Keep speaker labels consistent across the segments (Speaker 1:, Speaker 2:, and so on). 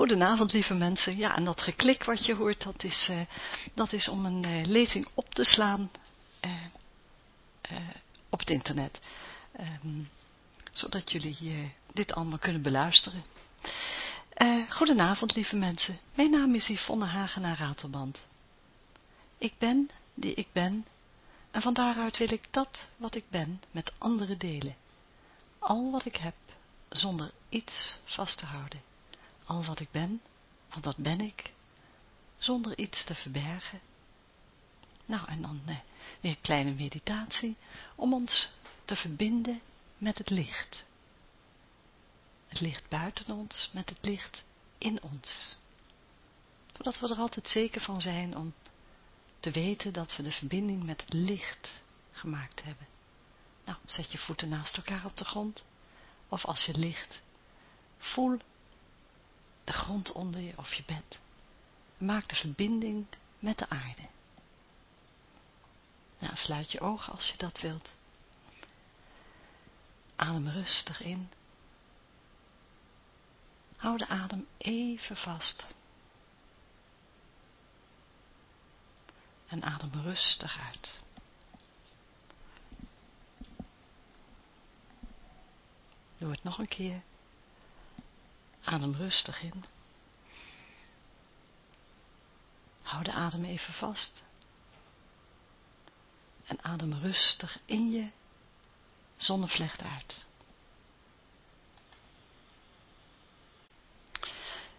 Speaker 1: Goedenavond, lieve mensen. Ja, en dat geklik wat je hoort, dat is, uh, dat is om een uh, lezing op te slaan uh, op het internet. Um, zodat jullie dit allemaal kunnen beluisteren. goedenavond, lieve mensen. Mijn naam is Yvonne Hagenaar Ratelband. Ik ben die ik ben, en van daaruit wil ik dat wat ik ben met anderen delen. Al wat ik heb, zonder iets vast te houden al wat ik ben, want dat ben ik, zonder iets te verbergen. Nou, en dan eh, weer een kleine meditatie, om ons te verbinden met het licht. Het licht buiten ons, met het licht in ons. Zodat we er altijd zeker van zijn om te weten dat we de verbinding met het licht gemaakt hebben. Nou, zet je voeten naast elkaar op de grond. Of als je ligt, voel de grond onder je of je bed. Maak de verbinding met de aarde. Ja, sluit je ogen als je dat wilt. Adem rustig in. Hou de adem even vast. En adem rustig uit. Doe het nog een keer. Adem rustig in. Hou de adem even vast. En adem rustig in je zonnevlecht uit.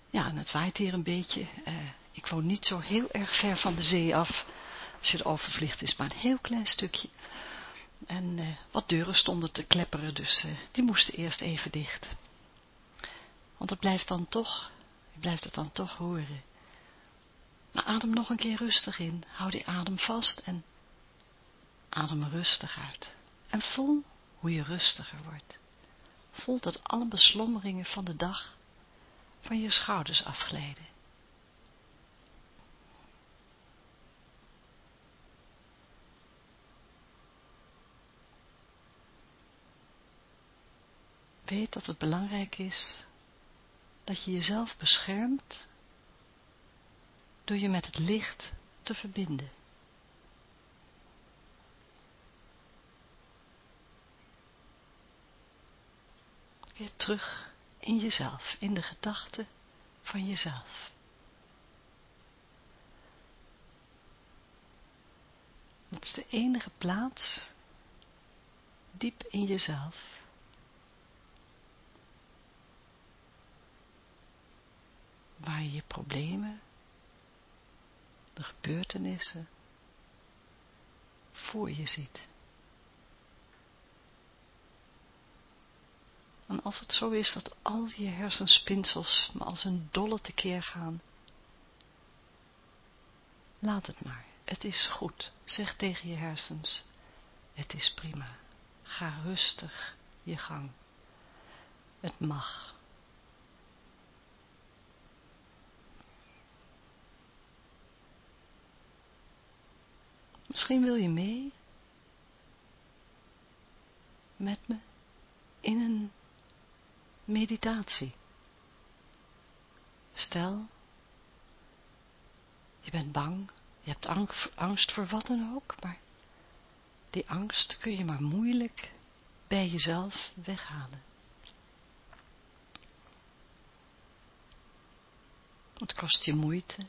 Speaker 1: Ja, en het waait hier een beetje. Uh, ik woon niet zo heel erg ver van de zee af. Als je er overvliegt is maar een heel klein stukje. En uh, wat deuren stonden te klepperen, dus uh, die moesten eerst even dicht. Want het blijft dan toch, je blijft het dan toch horen. Maar adem nog een keer rustig in. Hou die adem vast en adem rustig uit. En voel hoe je rustiger wordt. Voel dat alle beslommeringen van de dag van je schouders afglijden. Weet dat het belangrijk is dat je jezelf beschermt door je met het licht te verbinden. Weer terug in jezelf, in de gedachten van jezelf. Dat is de enige plaats diep in jezelf waar je je problemen, de gebeurtenissen voor je ziet. En als het zo is dat al je hersenspinsels maar als een dolle tekeer gaan, laat het maar. Het is goed. Zeg tegen je hersens, het is prima. Ga rustig je gang. Het mag. Misschien wil je mee met me in een meditatie. Stel, je bent bang, je hebt angst voor wat dan ook, maar die angst kun je maar moeilijk bij jezelf weghalen. Het kost je moeite.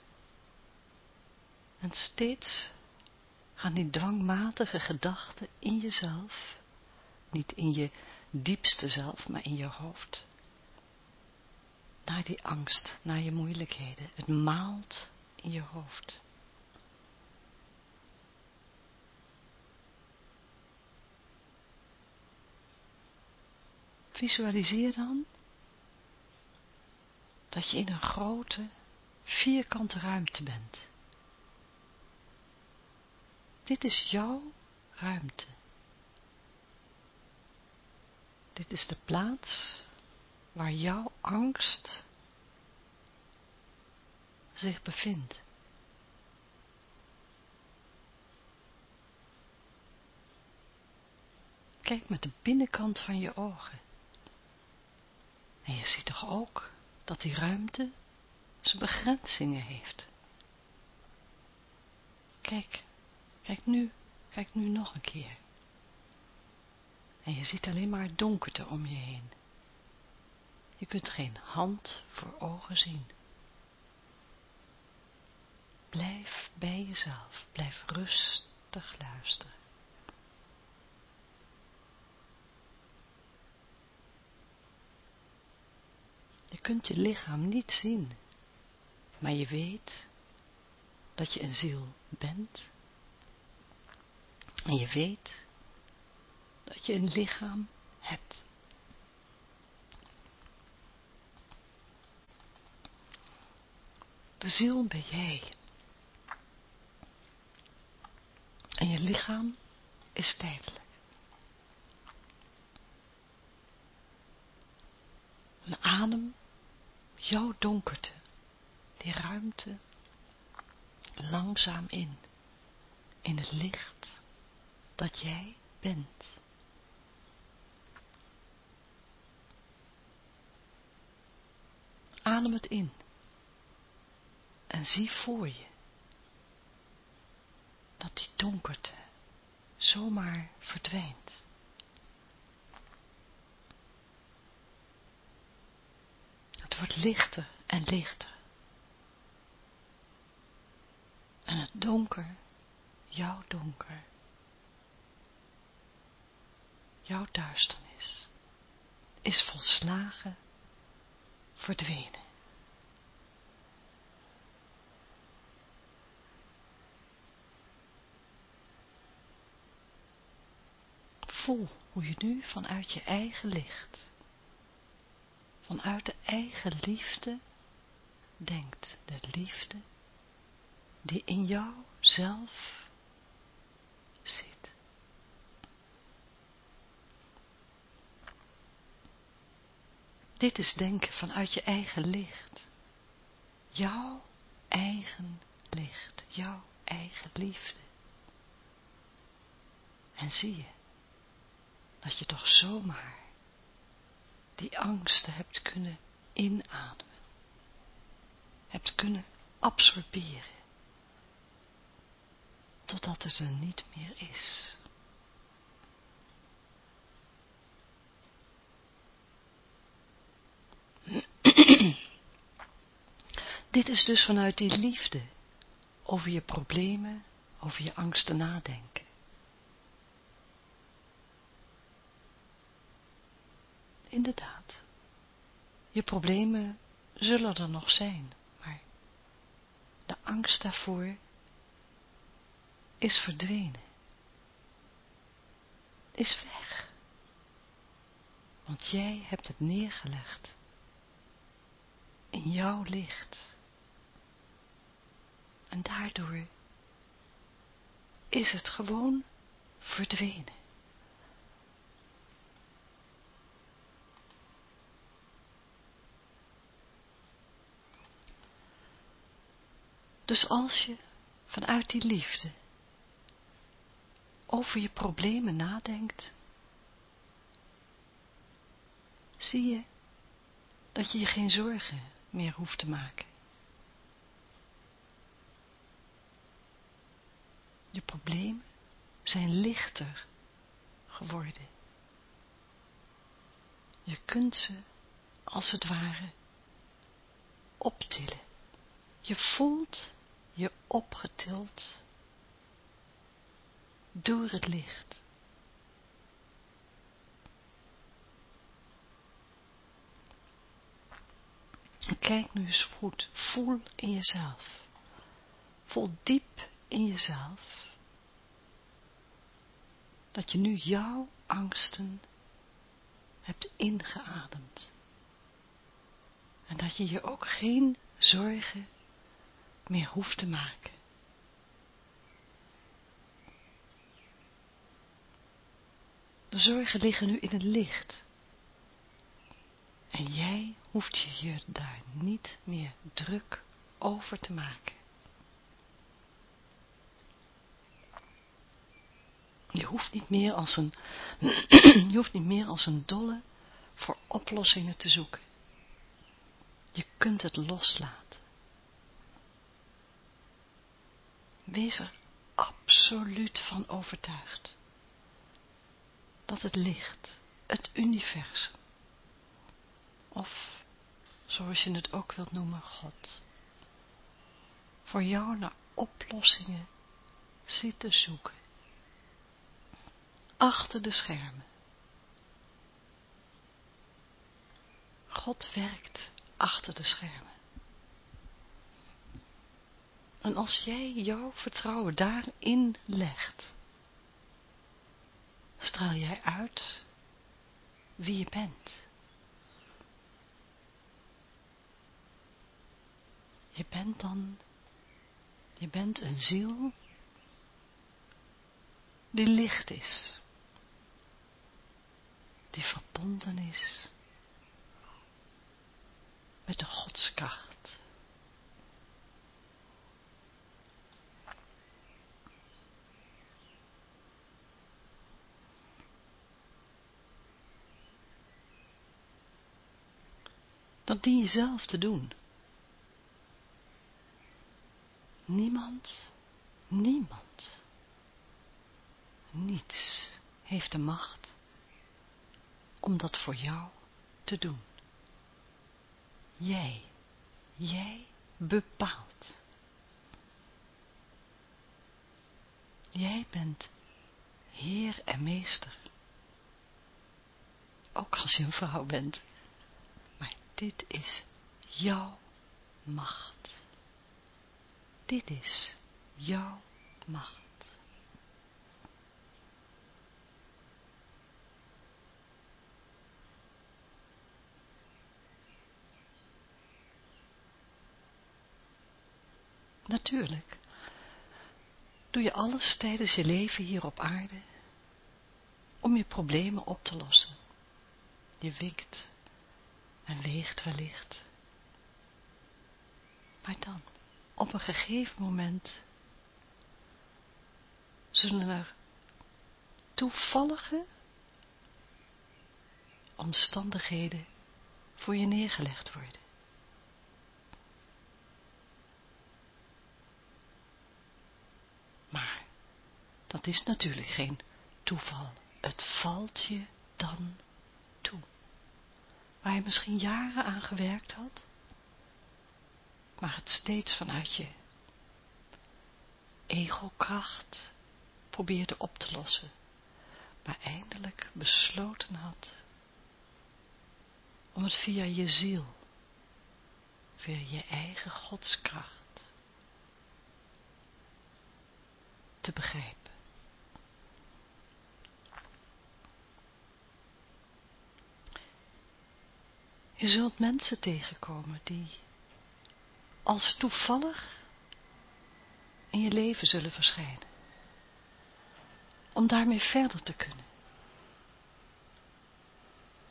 Speaker 1: En steeds Gaan die dwangmatige gedachten in jezelf, niet in je diepste zelf, maar in je hoofd, naar die angst, naar je moeilijkheden. Het maalt in je hoofd. Visualiseer dan dat je in een grote, vierkante ruimte bent. Dit is jouw ruimte. Dit is de plaats waar jouw angst zich bevindt. Kijk met de binnenkant van je ogen. En je ziet toch ook dat die ruimte zijn begrenzingen heeft. Kijk, kijk nu, kijk nu nog een keer. En je ziet alleen maar donkerte om je heen. Je kunt geen hand voor ogen zien. Blijf bij jezelf, blijf rustig luisteren. Je kunt je lichaam niet zien, maar je weet dat je een ziel bent. En je weet dat je een lichaam hebt. De ziel ben jij. En je lichaam is tijdelijk. Een adem, jouw donkerte, die ruimte, langzaam in, in het licht dat jij bent. Adem het in en zie voor je dat die donkerte zomaar verdwijnt. Het wordt lichter en lichter. En het donker, jouw donker, jouw duisternis, is volslagen verdwenen. Voel hoe je nu vanuit je eigen licht, vanuit de eigen liefde denkt, de liefde die in jou zelf zit. Dit is denken vanuit je eigen licht. Jouw eigen licht, jouw eigen liefde. En zie je dat je toch zomaar die angsten hebt kunnen inademen, hebt kunnen absorberen, totdat het er niet meer is. Dit is dus vanuit die liefde over je problemen, over je angsten nadenken. Inderdaad, je problemen zullen er nog zijn, maar de angst daarvoor is verdwenen, is weg. Want jij hebt het neergelegd in jouw licht. En daardoor is het gewoon verdwenen. Dus als je vanuit die liefde over je problemen nadenkt, zie je dat je je geen zorgen meer hoeft te maken. Je problemen zijn lichter geworden. Je kunt ze, als het ware, optillen. Je voelt je opgetild door het licht. Kijk nu eens goed, voel in jezelf. Voel diep in jezelf dat je nu jouw angsten hebt ingeademd. En dat je je ook geen zorgen meer hoeft te maken. De zorgen liggen nu in het licht. En jij hoeft je je daar niet meer druk over te maken. Je hoeft niet meer als een, je hoeft niet meer als een dolle voor oplossingen te zoeken. Je kunt het loslaten. Wees er absoluut van overtuigd dat het licht, het universum, of zoals je het ook wilt noemen, God, voor jou naar oplossingen zit te zoeken. Achter de schermen. God werkt achter de schermen. En als jij jouw vertrouwen daarin legt, straal jij uit wie je bent. Je bent dan, je bent een ziel die licht is, die verbonden is met de godskracht. Dat dien je zelf te doen. Niemand, niemand, niets heeft de macht om dat voor jou te doen. Jij, jij bepaalt. Jij bent heer en meester. Ook als je een vrouw bent. Maar dit is jouw macht. Dit is jouw macht. Natuurlijk. Doe je alles tijdens je leven hier op aarde om je problemen op te lossen. Je wikt en weegt wellicht. Maar dan, op een gegeven moment, zullen er toevallige omstandigheden voor je neergelegd worden. Maar dat is natuurlijk geen toeval. Het valt je dan toe. Waar je misschien jaren aan gewerkt had, maar het steeds vanuit je ego-kracht probeerde op te lossen, maar eindelijk besloten had om het via je ziel, via je eigen godskracht, te begrijpen. Je zult mensen tegenkomen die als toevallig in je leven zullen verschijnen. Om daarmee verder te kunnen.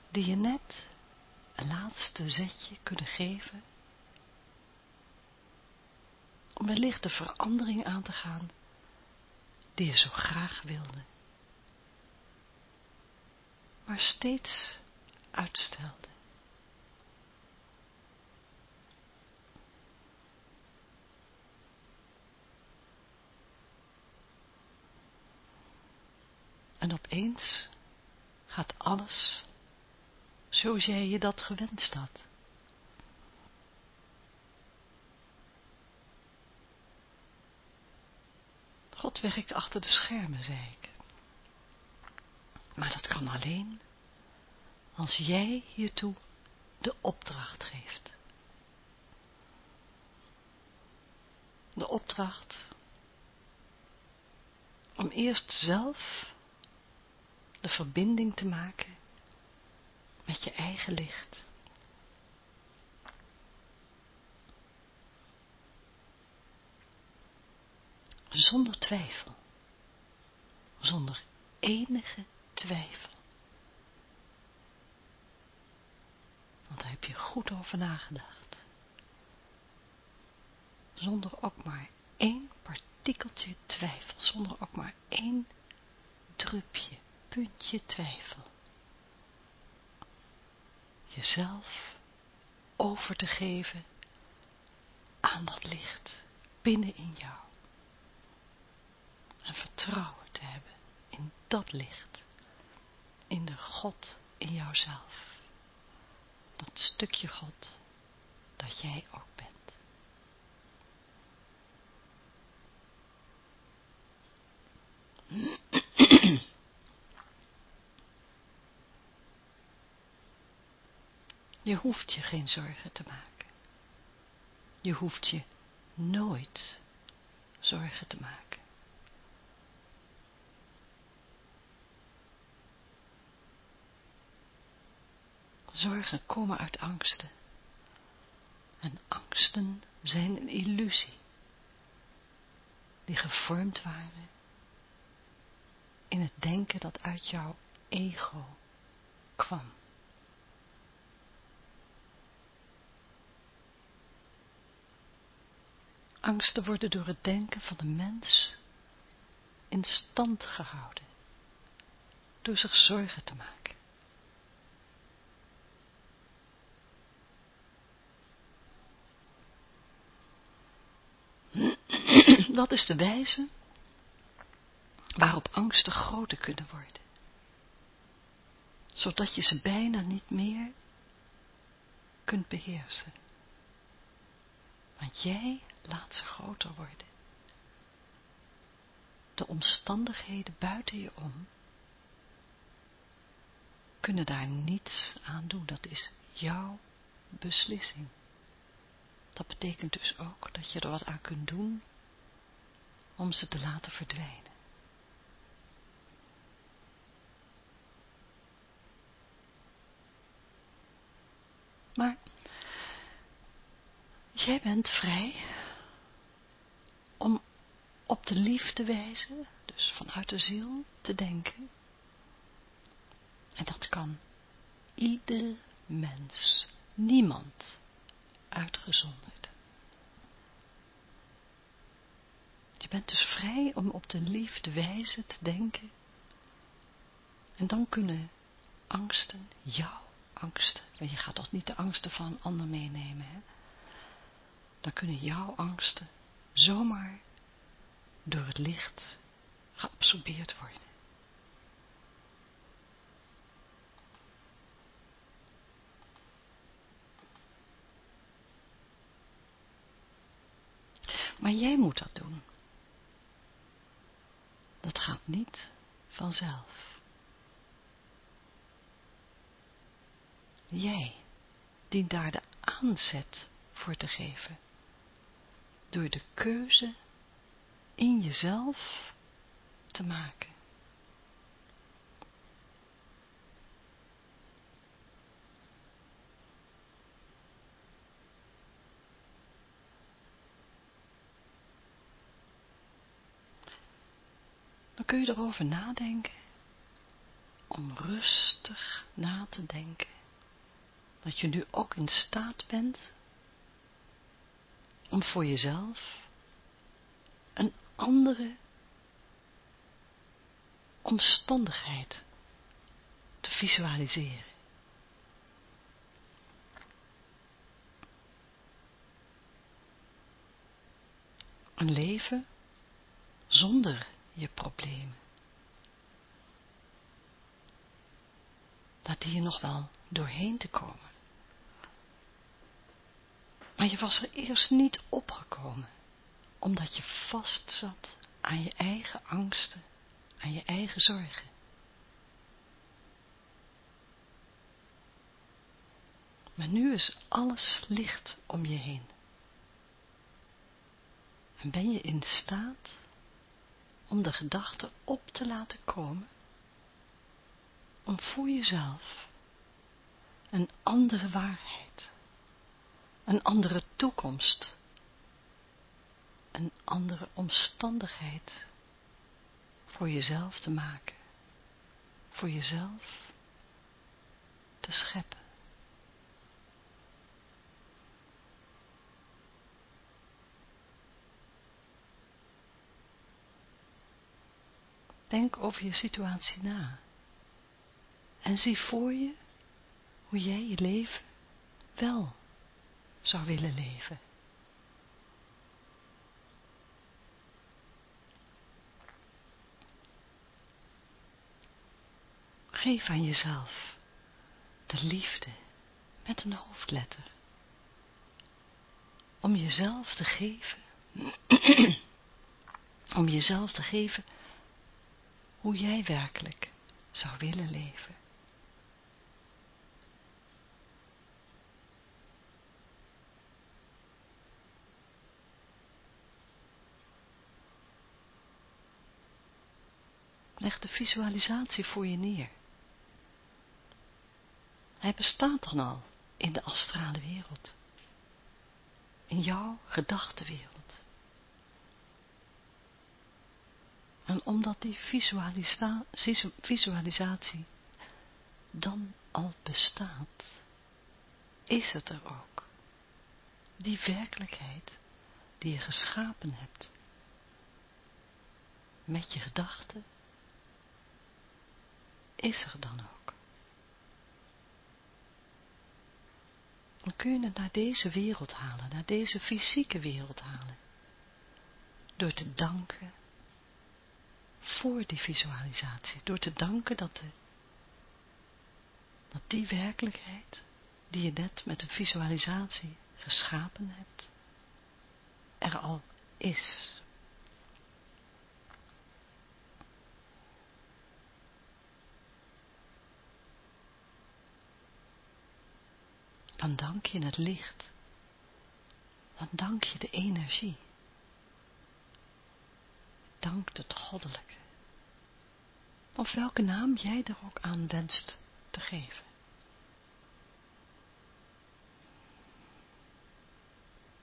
Speaker 1: Die je net een laatste zetje kunnen geven. Om wellicht de verandering aan te gaan die je zo graag wilde. Maar steeds uitstelde. En opeens gaat alles zoals jij je dat gewenst had. God werkt achter de schermen, zei ik. Maar dat kan alleen als jij hiertoe de opdracht geeft. De opdracht om eerst zelf de verbinding te maken met je eigen licht. Zonder twijfel. Zonder enige twijfel. Want daar heb je goed over nagedacht. Zonder ook maar één partikeltje twijfel. Zonder ook maar één drupje, puntje twijfel. Jezelf over te geven aan dat licht binnen in jou. En vertrouwen te hebben in dat licht. In de God in jouzelf. Dat stukje God dat jij ook bent. Je hoeft je geen zorgen te maken. Je hoeft je nooit zorgen te maken. Zorgen komen uit angsten. En angsten zijn een illusie, die gevormd waren in het denken dat uit jouw ego kwam. Angsten worden door het denken van de mens in stand gehouden, door zich zorgen te maken. Dat is de wijze waarop angsten groter kunnen worden, zodat je ze bijna niet meer kunt beheersen. Want jij laat ze groter worden. De omstandigheden buiten je om kunnen daar niets aan doen. Dat is jouw beslissing. Dat betekent dus ook dat je er wat aan kunt doen om ze te laten verdwijnen. Maar jij bent vrij om op de liefde wijze, dus vanuit de ziel, te denken. En dat kan ieder mens, niemand uitgezonderd. Je bent dus vrij om op de liefde wijze te denken. En dan kunnen angsten, jouw angsten, want je gaat toch niet de angsten van een ander meenemen, hè? Dan kunnen jouw angsten zomaar door het licht geabsorbeerd worden. Maar jij moet dat doen. Dat gaat niet vanzelf. Jij dient daar de aanzet voor te geven. Door de keuze in jezelf te maken. Dan kun je erover nadenken, om rustig na te denken, dat je nu ook in staat bent om voor jezelf een andere omstandigheid te visualiseren. Een leven zonder je problemen. Dat die je nog wel doorheen te komen. Maar je was er eerst niet opgekomen, omdat je vast zat aan je eigen angsten, aan je eigen zorgen. Maar nu is alles licht om je heen. En ben je in staat om de gedachte op te laten komen, om voor jezelf een andere waarheid, een andere toekomst, een andere omstandigheid voor jezelf te maken, voor jezelf te scheppen. Denk over je situatie na. En zie voor je hoe jij je leven wel zou willen leven. Geef aan jezelf de liefde met een hoofdletter. Om jezelf te geven, om jezelf te geven hoe jij werkelijk zou willen leven. Leg de visualisatie voor je neer. Hij bestaat dan al in de astrale wereld. In jouw gedachtenwereld. En omdat die visualisatie dan al bestaat, is het er ook. Die werkelijkheid die je geschapen hebt. Met je gedachten is er dan ook. Dan kun je het naar deze wereld halen, naar deze fysieke wereld halen. Door te danken voor die visualisatie. Door te danken dat, de, dat die werkelijkheid, die je net met een visualisatie geschapen hebt, er al is. Dan dank je het licht. Dan dank je de energie. Dank het goddelijke. Of welke naam jij er ook aan wenst te geven.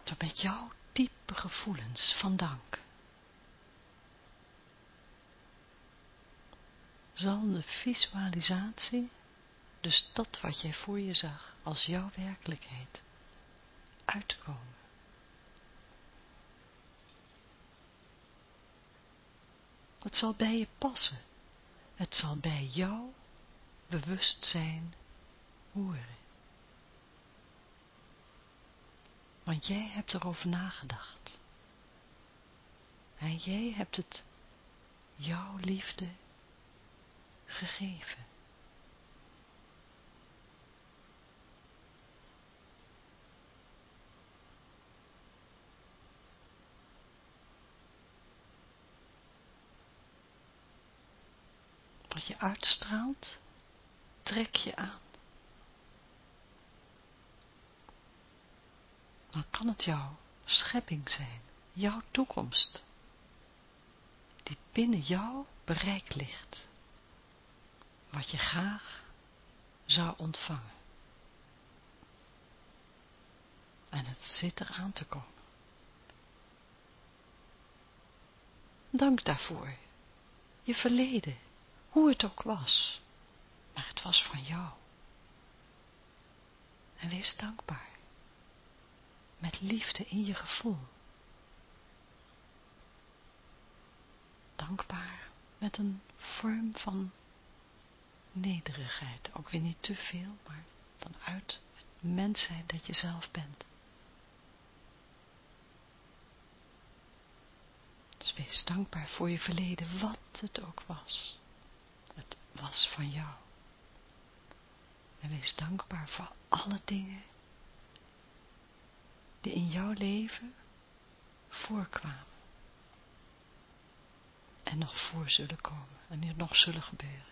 Speaker 1: Zo met jouw diepe gevoelens van dank. Zal de visualisatie, dus dat wat jij voor je zag, als jouw werkelijkheid uitkomen. Het zal bij je passen. Het zal bij jouw bewustzijn horen. Want jij hebt erover nagedacht. En jij hebt het jouw liefde gegeven. wat je uitstraalt, trek je aan. Dan kan het jouw schepping zijn, jouw toekomst, die binnen jouw bereik ligt, wat je graag zou ontvangen. En het zit er aan te komen. Dank daarvoor. Je verleden hoe het ook was, maar het was van jou. En wees dankbaar, met liefde in je gevoel. Dankbaar met een vorm van nederigheid, ook weer niet te veel, maar vanuit het mens zijn dat je zelf bent. Dus wees dankbaar voor je verleden, wat het ook was was van jou. En wees dankbaar voor alle dingen die in jouw leven voorkwamen. En nog voor zullen komen en die nog zullen gebeuren.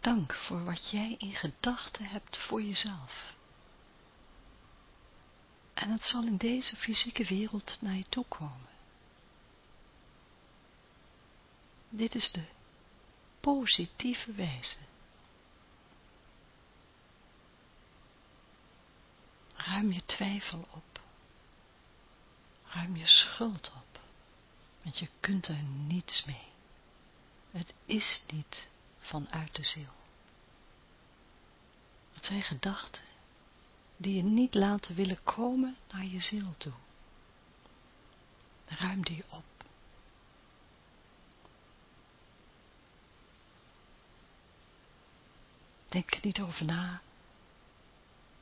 Speaker 1: Dank voor wat jij in gedachten hebt voor jezelf. En het zal in deze fysieke wereld naar je toe komen. Dit is de positieve wijze. Ruim je twijfel op. Ruim je schuld op. Want je kunt er niets mee. Het is niet vanuit de ziel. Het zijn gedachten die je niet laten willen komen naar je ziel toe. Ruim die op. Denk er niet over na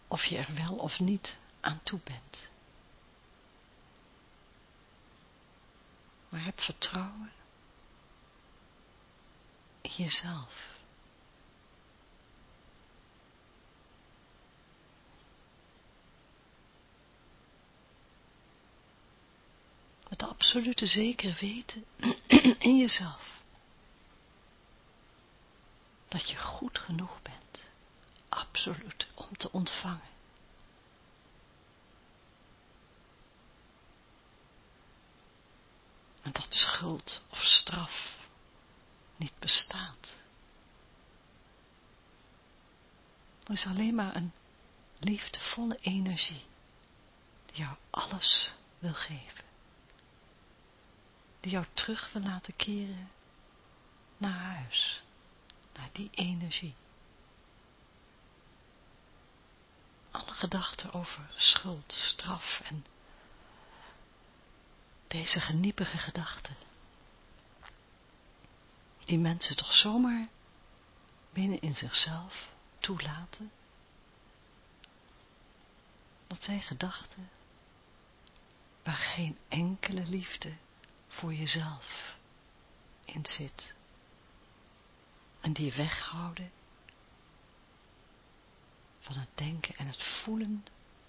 Speaker 1: of je er wel of niet aan toe bent. Maar heb vertrouwen in jezelf. Met absolute zeker weten in jezelf. Dat je goed genoeg bent. Absoluut om te ontvangen. En dat schuld of straf niet bestaat. Er is alleen maar een liefdevolle energie die jou alles wil geven. Die jou terug wil laten keren naar huis, naar die energie. Alle gedachten over schuld, straf en deze geniepige gedachten, die mensen toch zomaar binnen in zichzelf toelaten, dat zijn gedachten waar geen enkele liefde voor jezelf in zit. En die weghouden van het denken en het voelen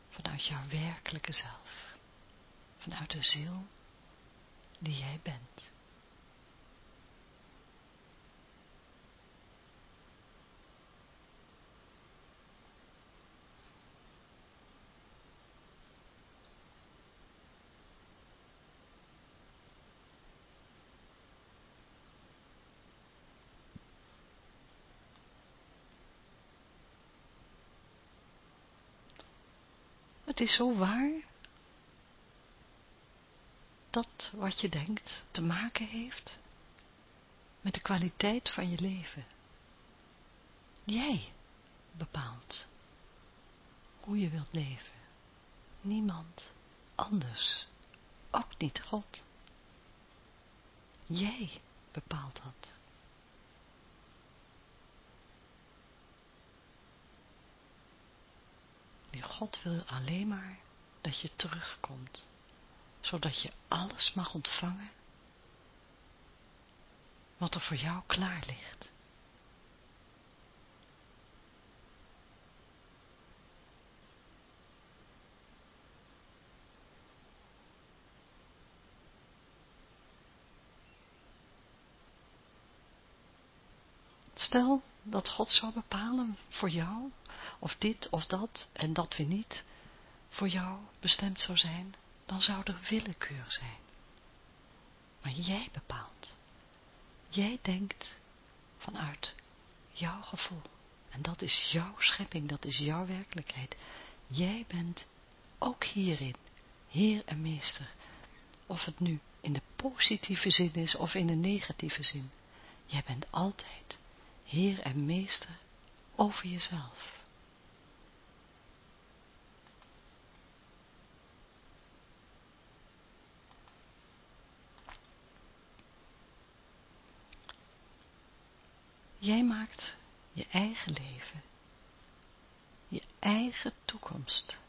Speaker 1: vanuit jouw werkelijke zelf. Vanuit de ziel die jij bent. Is zo waar dat wat je denkt te maken heeft met de kwaliteit van je leven. Jij bepaalt hoe je wilt leven. Niemand anders, ook niet God. Jij bepaalt dat. Die God wil alleen maar dat je terugkomt zodat je alles mag ontvangen wat er voor jou klaar ligt. Stel dat God zou bepalen voor jou, of dit of dat en dat weer niet voor jou bestemd zou zijn, dan zou er willekeur zijn. Maar jij bepaalt. Jij denkt vanuit jouw gevoel. En dat is jouw schepping, dat is jouw werkelijkheid. Jij bent ook hierin, Heer en Meester. Of het nu in de positieve zin is of in de negatieve zin. Jij bent altijd Heer en Meester over jezelf. Jij maakt je eigen leven, je eigen toekomst.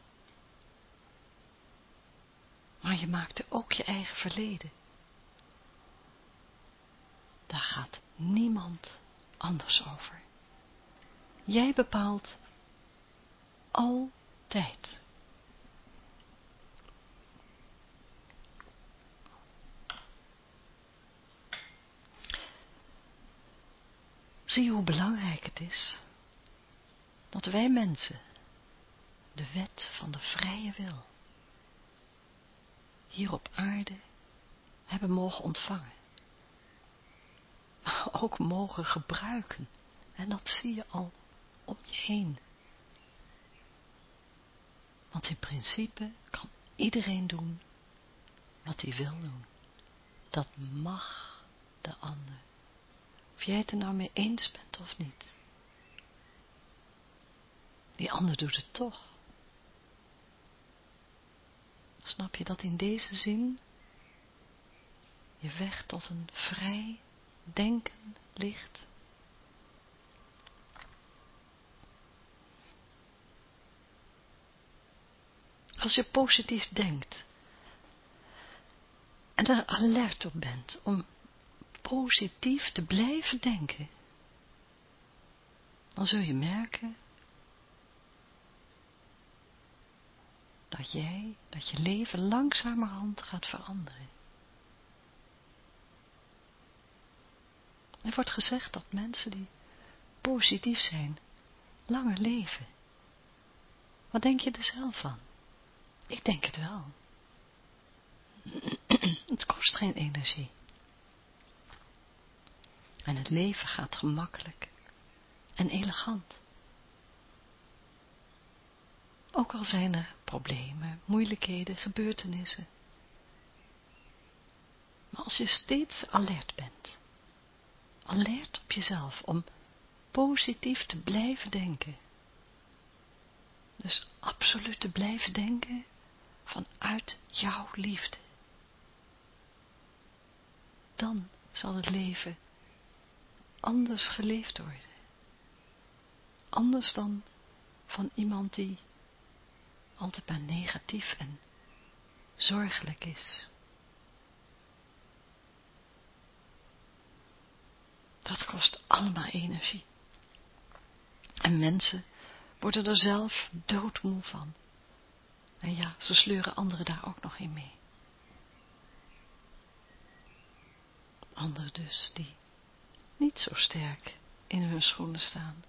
Speaker 1: Maar je maakte ook je eigen verleden. Daar gaat niemand anders over. Jij bepaalt altijd. Zie hoe belangrijk het is dat wij mensen de wet van de vrije wil hier op aarde hebben mogen ontvangen. Ook mogen gebruiken. En dat zie je al om je heen. Want in principe kan iedereen doen wat hij wil doen. Dat mag de ander. Jij het er nou mee eens bent of niet. Die ander doet het toch. Snap je dat in deze zin je weg tot een vrij denken ligt? als je positief denkt en er alert op bent om positief te blijven denken, dan zul je merken dat jij, dat je leven langzamerhand gaat veranderen. Er wordt gezegd dat mensen die positief zijn, langer leven. Wat denk je er zelf van? Ik denk het wel. Het kost geen energie. En het leven gaat gemakkelijk en elegant. Ook al zijn er problemen, moeilijkheden, gebeurtenissen. Maar als je steeds alert bent, alert op jezelf om positief te blijven denken. Dus absoluut te blijven denken vanuit jouw liefde. Dan zal het leven anders geleefd worden. Anders dan van iemand die altijd maar negatief en zorgelijk is. Dat kost allemaal energie. En mensen worden er zelf doodmoe van. En ja, ze sleuren anderen daar ook nog in mee. Anderen dus, die niet zo sterk in hun schoenen staan.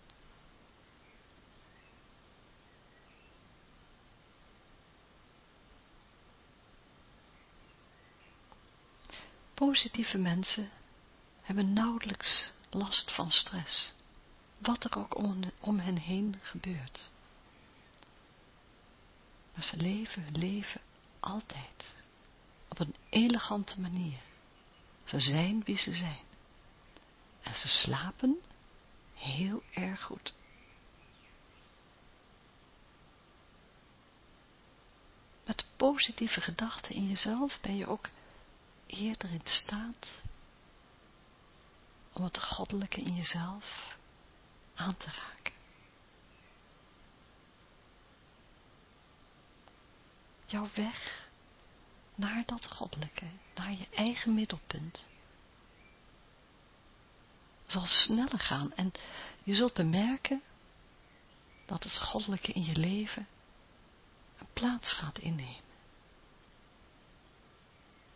Speaker 1: Positieve mensen hebben nauwelijks last van stress, wat er ook om, hen heen gebeurt. Maar ze leven hun leven altijd op een elegante manier. Ze zijn wie ze zijn. En ze slapen heel erg goed. Met positieve gedachten in jezelf ben je ook eerder in staat om het goddelijke in jezelf aan te raken. Jouw weg naar dat goddelijke, naar je eigen middelpunt, zal sneller gaan en je zult bemerken dat het goddelijke in je leven een plaats gaat innemen.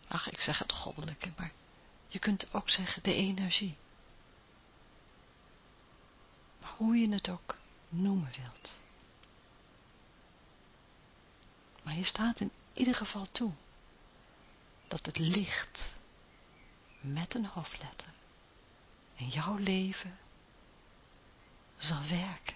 Speaker 1: Ach, ik zeg het goddelijke, maar je kunt ook zeggen de energie. Hoe je het ook noemen wilt. Maar je staat in ieder geval toe dat het licht met een hoofdletter in jouw leven zal werken.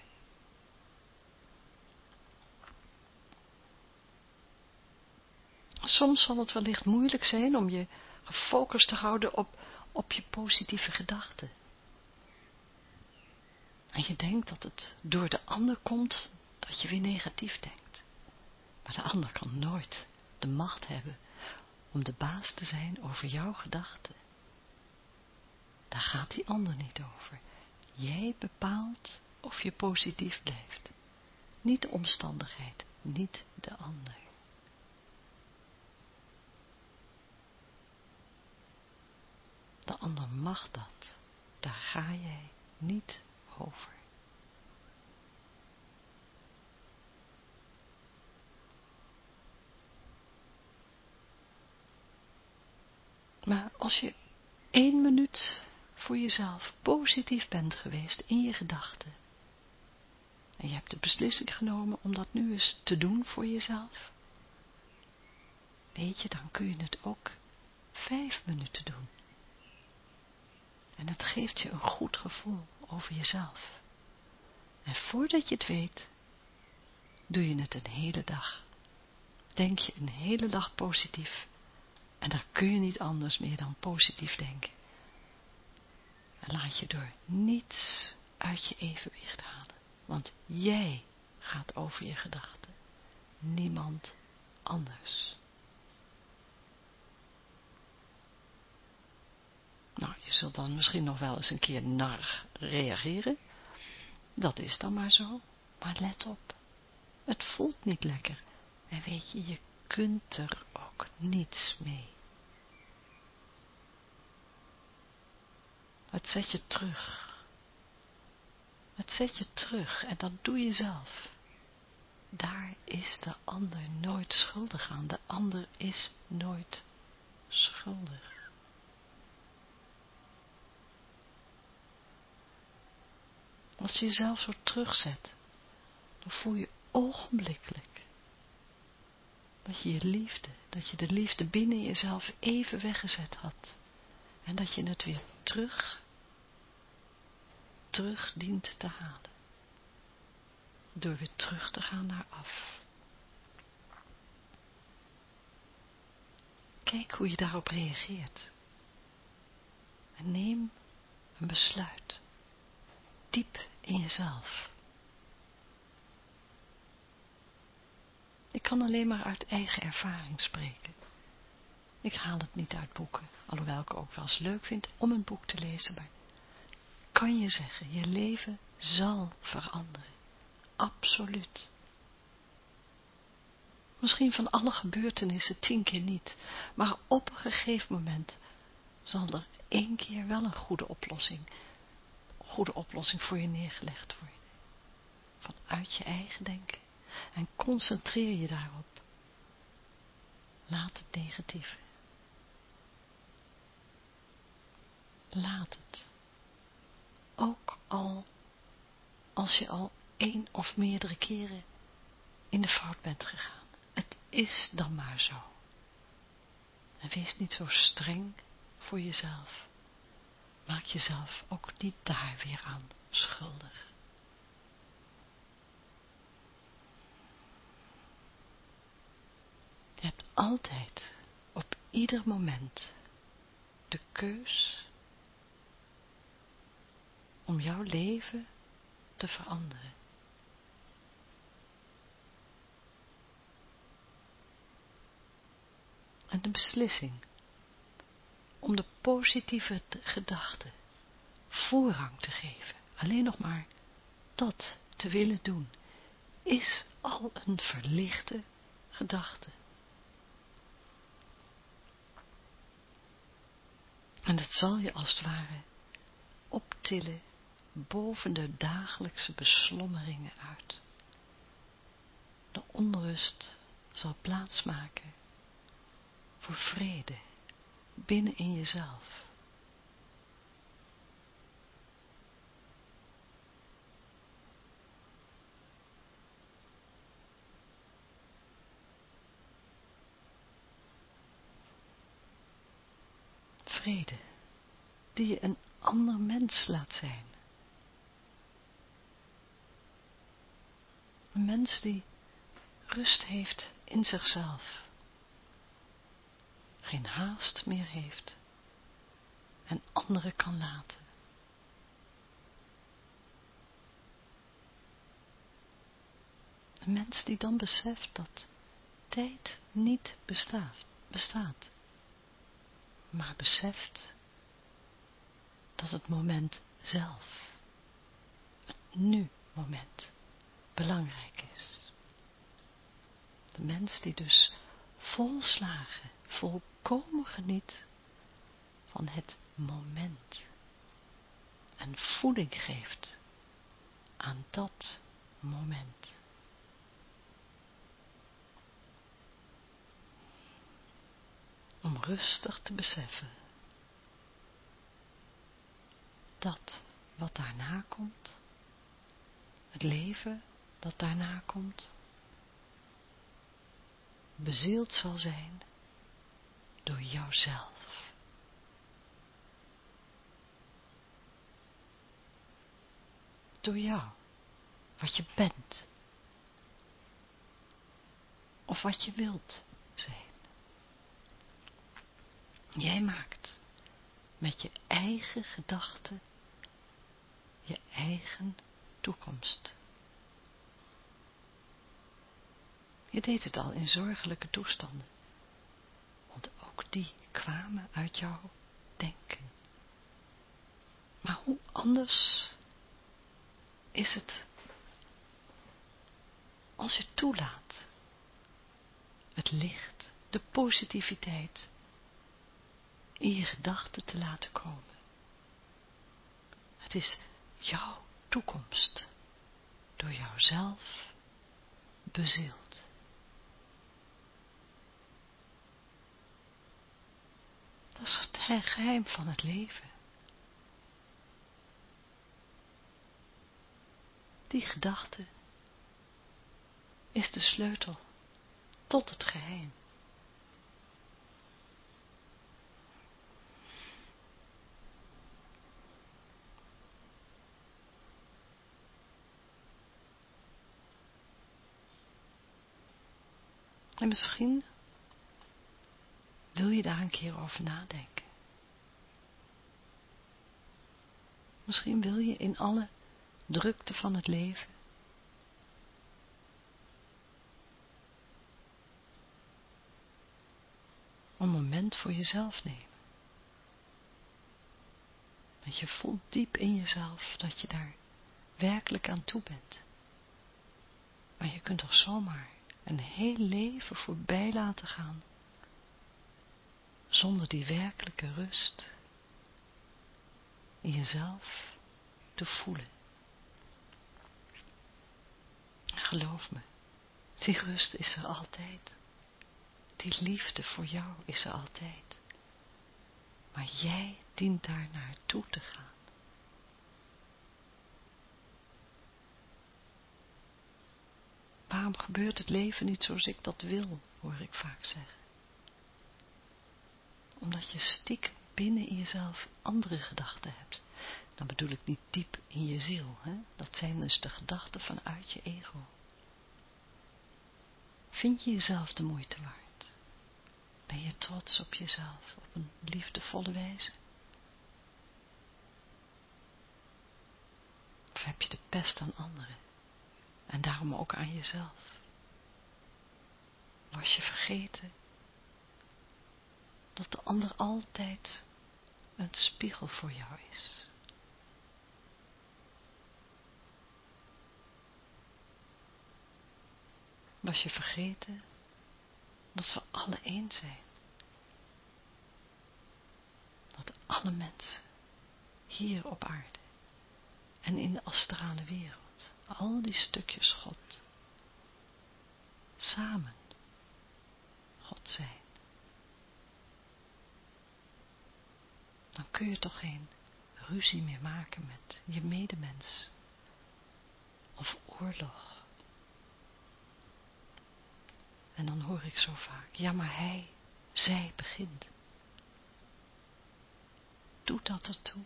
Speaker 1: Soms zal het wellicht moeilijk zijn om je gefocust te houden op, op je positieve gedachten. En je denkt dat het door de ander komt dat je weer negatief denkt. Maar de ander kan nooit de macht hebben om de baas te zijn over jouw gedachten. Daar gaat die ander niet over. Jij bepaalt of je positief blijft. Niet de omstandigheid, niet de ander. De ander mag dat. Daar ga jij niet over. Maar als je één minuut voor jezelf positief bent geweest in je gedachten, en je hebt de beslissing genomen om dat nu eens te doen voor jezelf, weet je, dan kun je het ook vijf minuten doen. En het geeft je een goed gevoel over jezelf. En voordat je het weet, doe je het een hele dag. Denk je een hele dag positief. En dan kun je niet anders meer dan positief denken. Laat je door niets uit je evenwicht halen. Want jij gaat over je gedachten. Niemand anders. Nou, je zult dan misschien nog wel eens een keer nar reageren. Dat is dan maar zo. Maar let op. Het voelt niet lekker. En weet je, je kunt er ook niets mee. Het zet je terug. Het zet je terug en dat doe je zelf. Daar is de ander nooit schuldig aan. De ander is nooit schuldig. Als je jezelf zo terugzet, dan voel je ogenblikkelijk dat je je liefde, dat je de liefde binnen jezelf even weggezet had. En dat je het weer terug, terug dient te halen. Door weer terug te gaan naar af. Kijk hoe je daarop reageert. En neem een besluit. Diep in jezelf. Ik kan alleen maar uit eigen ervaring spreken. Ik haal het niet uit boeken, alhoewel ik ook wel eens leuk vind om een boek te lezen, maar kan je zeggen, je leven zal veranderen. Absoluut. Misschien van alle gebeurtenissen tien keer niet, maar op een gegeven moment zal er één keer wel een goede oplossing, goede oplossing voor je neergelegd worden. Vanuit je eigen denken. En concentreer je daarop. Laat het negatieve. Laat het. Ook al als je al één of meerdere keren in de fout bent gegaan. Het is dan maar zo. En wees niet zo streng voor jezelf. Maak jezelf ook niet daar weer aan schuldig. Je hebt altijd, op ieder moment, de keus om jouw leven te veranderen. En de beslissing om de positieve gedachten voorrang te geven, alleen nog maar dat te willen doen, is al een verlichte gedachte. En dat zal je als het ware optillen boven de dagelijkse beslommeringen uit. De onrust zal plaatsmaken voor vrede binnen in jezelf. Vrede, die je een ander mens laat zijn. Een mens die rust heeft in zichzelf. Geen haast meer heeft. En anderen kan laten. Een mens die dan beseft dat tijd niet bestaat, bestaat. Maar beseft dat het moment zelf, het nu-moment, belangrijk is. De mens die dus volslagen, volkomen geniet van het moment en voeding geeft aan dat moment. Om rustig te beseffen dat wat daarna komt, het leven dat daarna komt, bezield zal zijn door jouzelf. Door jou, wat je bent. Of wat je wilt zijn. Jij maakt met je eigen gedachten je eigen toekomst. Je deed het al in zorgelijke toestanden, want ook die kwamen uit jouw denken. Maar hoe anders is het als je toelaat het licht, de positiviteit in je gedachten te laten komen. Het is jouw toekomst, door jouzelf bezield. Dat is het geheim van het leven. Die gedachte is de sleutel tot het geheim. En misschien wil je daar een keer over nadenken. Misschien wil je in alle drukte van het leven een moment voor jezelf nemen. Want je voelt diep in jezelf dat je daar werkelijk aan toe bent. Maar je kunt toch zomaar een heel leven voorbij laten gaan, zonder die werkelijke rust in jezelf te voelen. Geloof me, die rust is er altijd. Die liefde voor jou is er altijd. Maar jij dient daar naartoe te gaan. Waarom gebeurt het leven niet zoals ik dat wil, hoor ik vaak zeggen. Omdat je stiekem binnen in jezelf andere gedachten hebt. Dan bedoel ik niet diep in je ziel, hè? dat zijn dus de gedachten vanuit je ego. Vind je jezelf de moeite waard? Ben je trots op jezelf op een liefdevolle wijze? Of heb je de pest aan anderen? En daarom ook aan jezelf. Was je vergeten dat de ander altijd een spiegel voor jou is. Was je vergeten dat we alle één zijn. Dat alle mensen hier op aarde en in de astrale wereld al die stukjes God, samen God zijn. Dan kun je toch geen ruzie meer maken met je medemens. Of oorlog. En dan hoor ik zo vaak, ja maar hij, zij begint. Doet dat ertoe?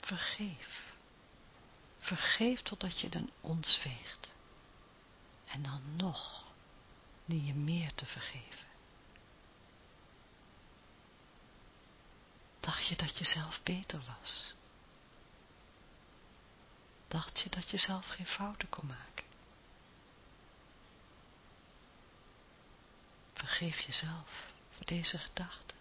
Speaker 1: Vergeef. Vergeef totdat je den ons veegt. En dan nog die je meer te vergeven. Dacht je dat je zelf beter was? Dacht je dat je zelf geen fouten kon maken? Vergeef jezelf voor deze gedachte.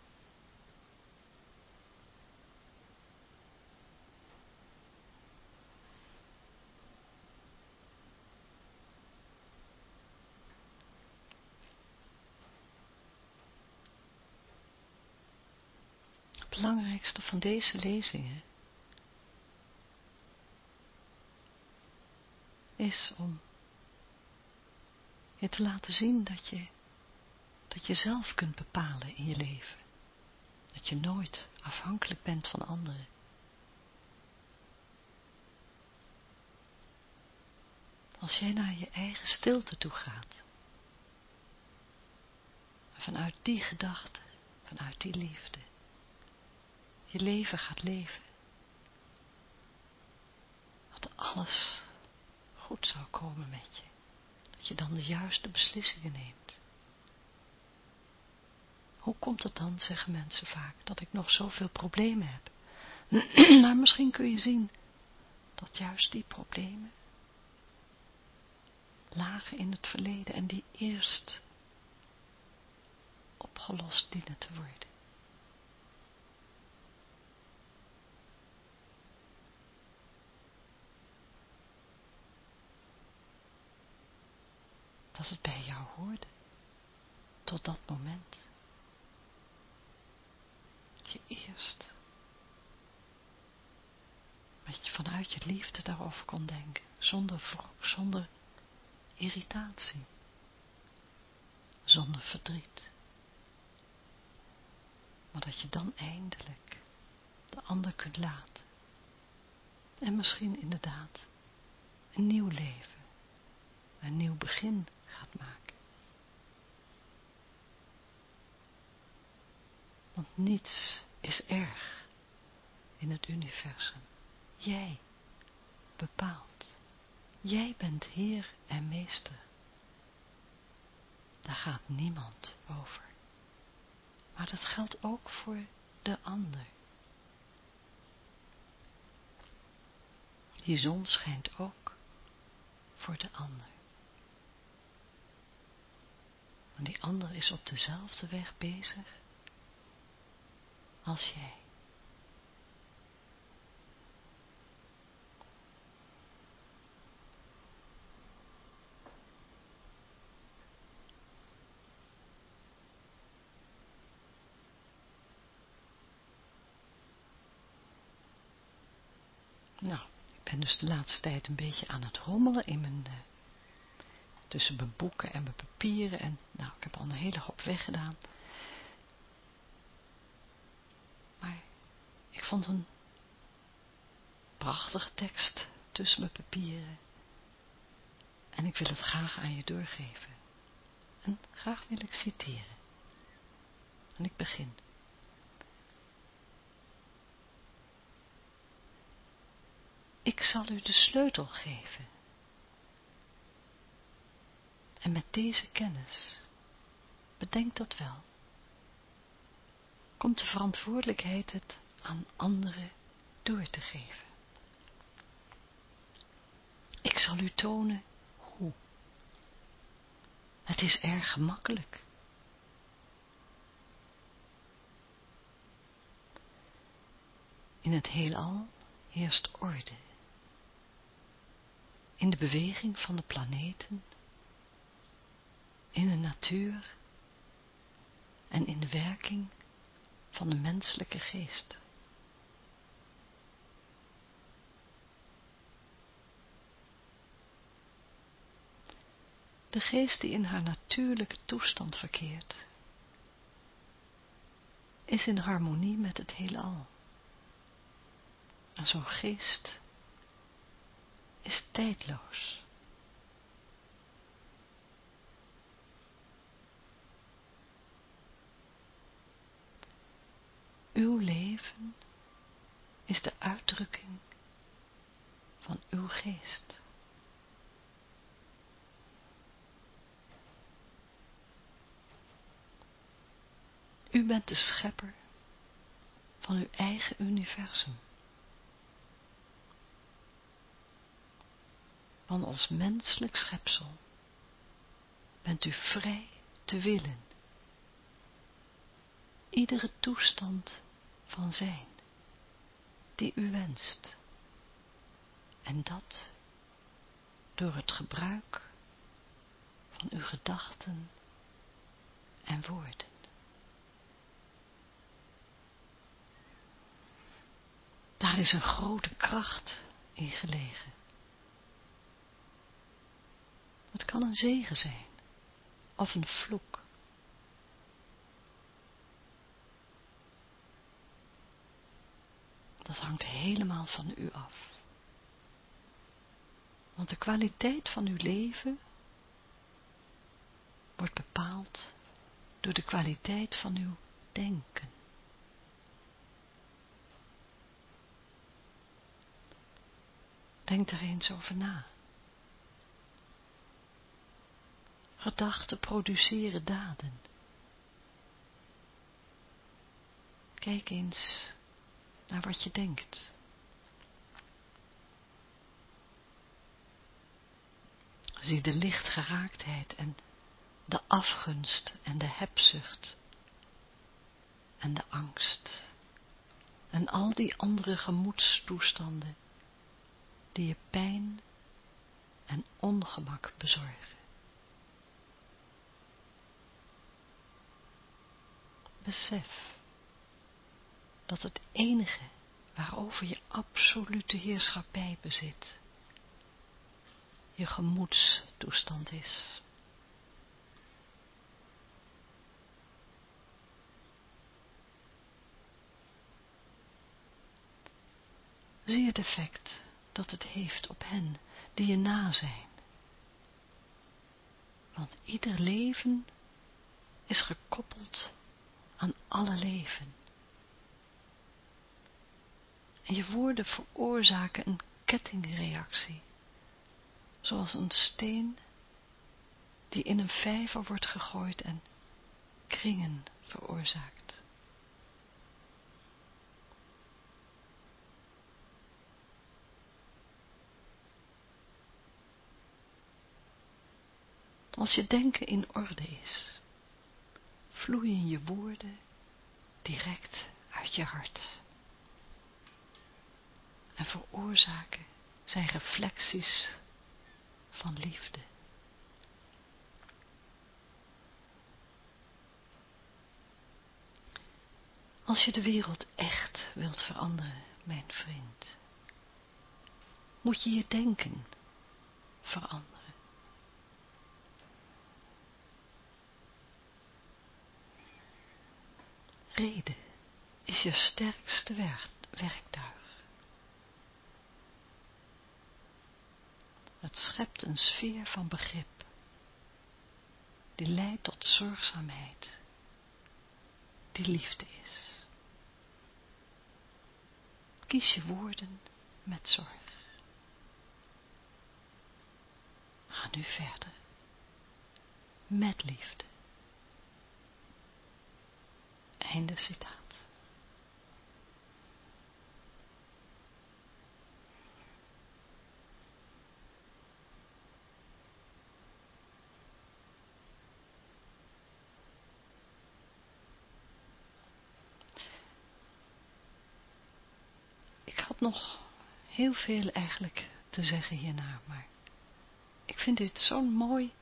Speaker 1: Van deze lezingen is om je te laten zien dat je, dat je zelf kunt bepalen in je leven. Dat je nooit afhankelijk bent van anderen. Als jij naar je eigen stilte toe gaat, vanuit die gedachte, vanuit die liefde, je leven gaat leven. Dat alles goed zou komen met je. Dat je dan de juiste beslissingen neemt. Hoe komt het dan, zeggen mensen vaak, dat ik nog zoveel problemen heb? nou, misschien kun je zien dat juist die problemen lagen in het verleden en die eerst opgelost dienen te worden. Als het bij jou hoorde. Tot dat moment. Je eerst. Dat je vanuit je liefde daarover kon denken. Zonder zonder irritatie. Zonder verdriet. Maar dat je dan eindelijk de ander kunt laten. En misschien inderdaad een nieuw leven, een nieuw begin maken. Want niets is erg in het universum. Jij bepaalt. Jij bent Heer en Meester. Daar gaat niemand over. Maar dat geldt ook voor de ander. Die zon schijnt ook voor de ander. En die ander is op dezelfde weg bezig als jij. Nou, ik ben dus de laatste tijd een beetje aan het rommelen in mijn, uh, tussen mijn boeken en mijn papieren. En nou, ik heb al een hele hoop weggedaan. Maar ik vond een prachtige tekst tussen mijn papieren. En ik wil het graag aan je doorgeven. En graag wil ik citeren. En ik begin. Ik zal u de sleutel geven. En met deze kennis, bedenk dat wel, komt de verantwoordelijkheid het aan anderen door te geven. Ik zal u tonen hoe. Het is erg gemakkelijk. In het heelal heerst orde in de beweging van de planeten, in de natuur en in de werking van de menselijke geest. De geest die in haar natuurlijke toestand verkeert, is in harmonie met het heelal. En zo'n geest is tijdloos. Uw leven is de uitdrukking van uw geest. U bent de schepper van uw eigen universum. want als menselijk schepsel bent u vrij te willen. Iedere toestand van zijn die u wenst. En dat door het gebruik van uw gedachten en woorden. Daar is een grote kracht in gelegen. Het kan een zegen zijn, of een vloek. Dat hangt helemaal van u af. Want de kwaliteit van uw leven wordt bepaald door de kwaliteit van uw denken. Denk er eens over na. Gedachten produceren daden. Kijk eens naar wat je denkt. Zie de lichtgeraaktheid en de afgunst en de hebzucht en de angst en al die andere gemoedstoestanden die je pijn en ongemak bezorgen. Besef dat het enige waarover je absolute heerschappij bezit, je gemoedstoestand is. Zie het effect dat het heeft op hen die je na zijn. Want ieder leven is gekoppeld aan alle leven. En je woorden veroorzaken een kettingreactie, zoals een steen die in een vijver wordt gegooid en kringen veroorzaakt. Als je denken in orde is, vloeien je woorden direct uit je hart. En veroorzaken zijn reflecties van liefde. Als je de wereld echt wilt veranderen, mijn vriend, moet je je denken veranderen. Reden is je sterkste werktuig. Het schept een sfeer van begrip, die leidt tot zorgzaamheid, die liefde is. Kies je woorden met zorg. Ga nu verder, met liefde. Einde citaat. Ik had nog heel veel eigenlijk te zeggen hierna, maar ik vind dit zo'n mooi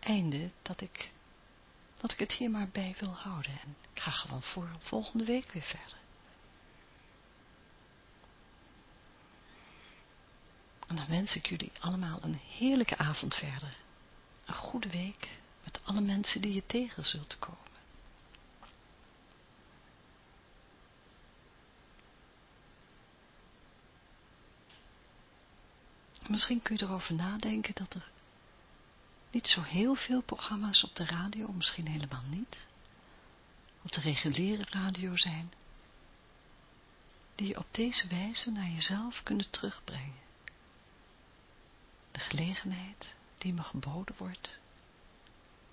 Speaker 1: einde dat ik dat ik het hier maar bij wil houden. En ik ga gewoon voor volgende week weer verder. En dan wens ik jullie allemaal een heerlijke avond verder. Een goede week met alle mensen die je tegen zult komen. Misschien kun je erover nadenken dat er niet zo heel veel programma's op de radio, misschien helemaal niet, op de reguliere radio zijn, die je op deze wijze naar jezelf kunnen terugbrengen. De gelegenheid die me geboden wordt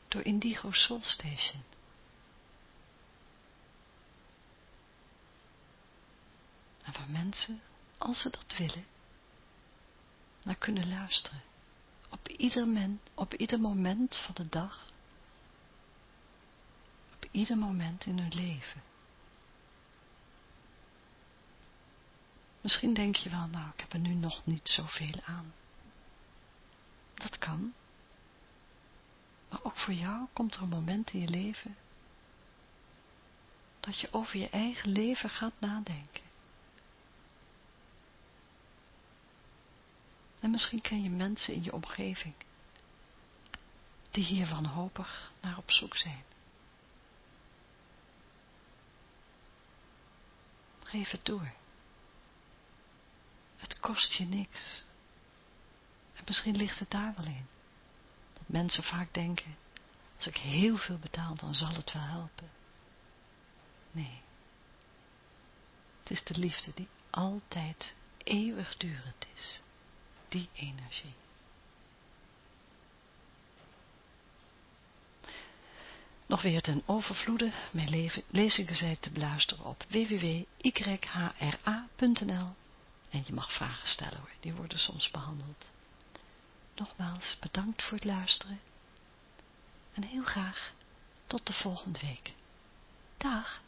Speaker 1: door Indigo Soul Station. En waar mensen, als ze dat willen, naar kunnen luisteren op ieder, men, op ieder moment van de dag, op ieder moment in hun leven. Misschien denk je wel, nou, ik heb er nu nog niet zoveel aan. Dat kan. Maar ook voor jou komt er een moment in je leven dat je over je eigen leven gaat nadenken. En misschien ken je mensen in je omgeving die hier wanhopig naar op zoek zijn. Geef het door. Het kost je niks. En misschien ligt het daar wel in. Dat mensen vaak denken, als ik heel veel betaal, dan zal het wel helpen. Nee. Het is de liefde die altijd eeuwigdurend is die energie. Nog weer ten overvloede, mijn lezingen zijn te beluisteren op www.yhra.nl en je mag vragen stellen hoor, die worden soms behandeld. Nogmaals, bedankt voor het luisteren en heel graag tot de volgende week. Dag!